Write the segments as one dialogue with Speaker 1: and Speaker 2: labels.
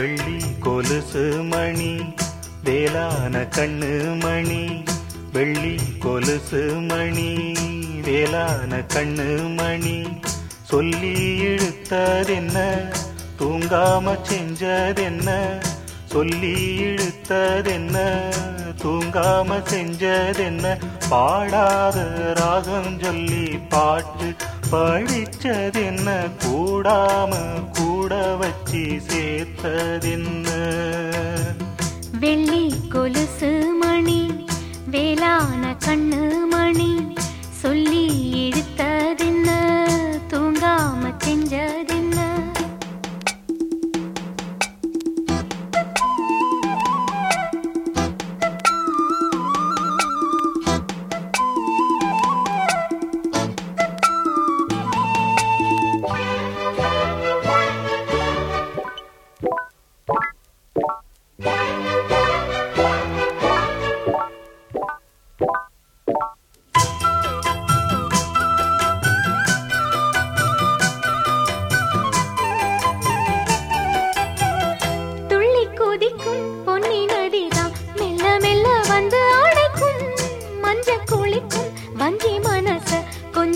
Speaker 1: வெள்ளி கொலுசு மணி வேளான கண்ணு மணி வெள்ளி கொலுசு மணி வேளான கண்ணு மணி. சொல்லி இழுத்ததென்ன? தூங்காம செஞ்சதென்ன? சொல்லி இழுத்ததென்ன? தூங்காம செஞ்சதென்ன? பாடாத ராகம் சொல்லி பாட்டு படிச்சதென்ன கூடாம கூட வச்சு சேர்த்ததென்ன?
Speaker 2: வெள்ளி கொலுசு மணி வேளான கண்ணு மணி சொல்லி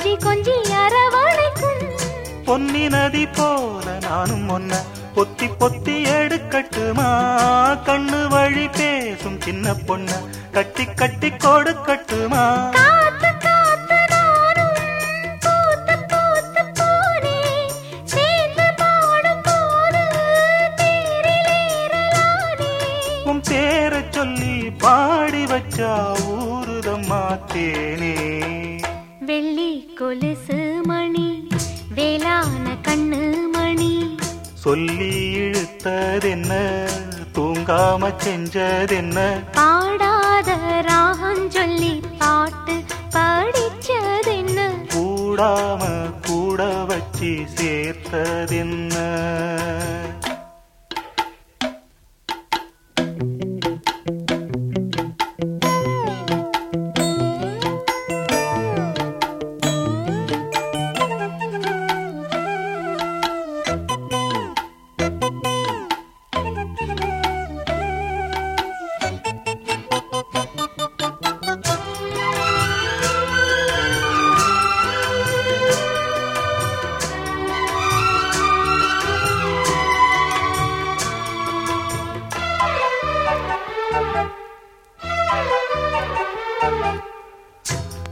Speaker 2: கொஞ்சி கொஞ்சி அரவணைக்கும்.
Speaker 1: பொன்னி நதி போல நானும் ஒன்ன பொத்தி பொத்தி எடுக்கட்டுமா? கண்ணு வழி பேசும் சின்ன பொண்ண கட்டி கட்டி கொடுக்கட்டுமா? பேரை சொல்லி பாடி வச்சா ஊருதம்மா தேனே.
Speaker 2: வெள்ளி கொலுசு மணி வேளான கண்ணு மணி.
Speaker 1: சொல்லி இழுத்ததென்ன தூங்காம செஞ்சதென்ன?
Speaker 2: பாடாத ராகம் சொல்லி பாட்டு படிச்சதென்ன?
Speaker 1: கூடாம கூட வச்சு சேர்த்ததென்ன?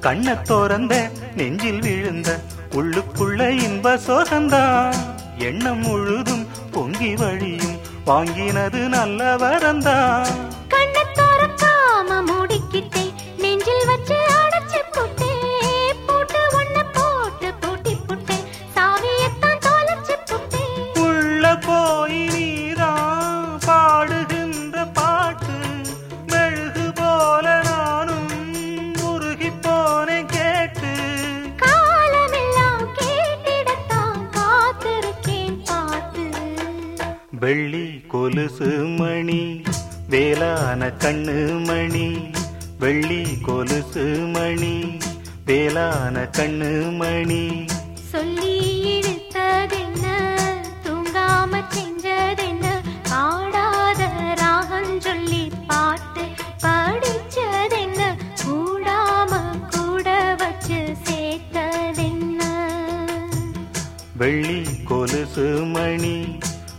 Speaker 1: கண்ண தோறந்த நெஞ்சில் விழுந்த உள்ளுக்குள்ள இன்ப சோகந்தான் எண்ணம் முழுதும் பொங்கி வழியும் வாங்கினது நல்ல வரந்தான் வெள்ளி கொலுசு மணி வேளான கண்ணு மணி வெள்ளி கொலுசு மணி வேளான கண்ணு மணி.
Speaker 2: சொல்லி இழுத்ததென்ன தூங்காம செஞ்சதென்ன பாடாத ராகம் சொல்லி பாட்டு படிச்சதென்ன கூடாம கூட வச்சு சேர்த்ததென்ன?
Speaker 1: வெள்ளி கொலுசு மணி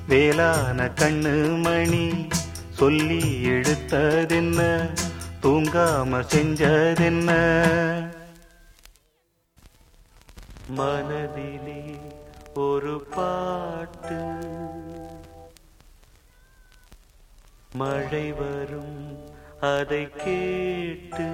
Speaker 1: வேளான கண்ணு மணி சொல்லி எடுத்ததென்ன? தூங்காம செஞ்சதென்ன? மனதிலே ஒரு பாட்டு. மழை வரும் அதை கேட்டு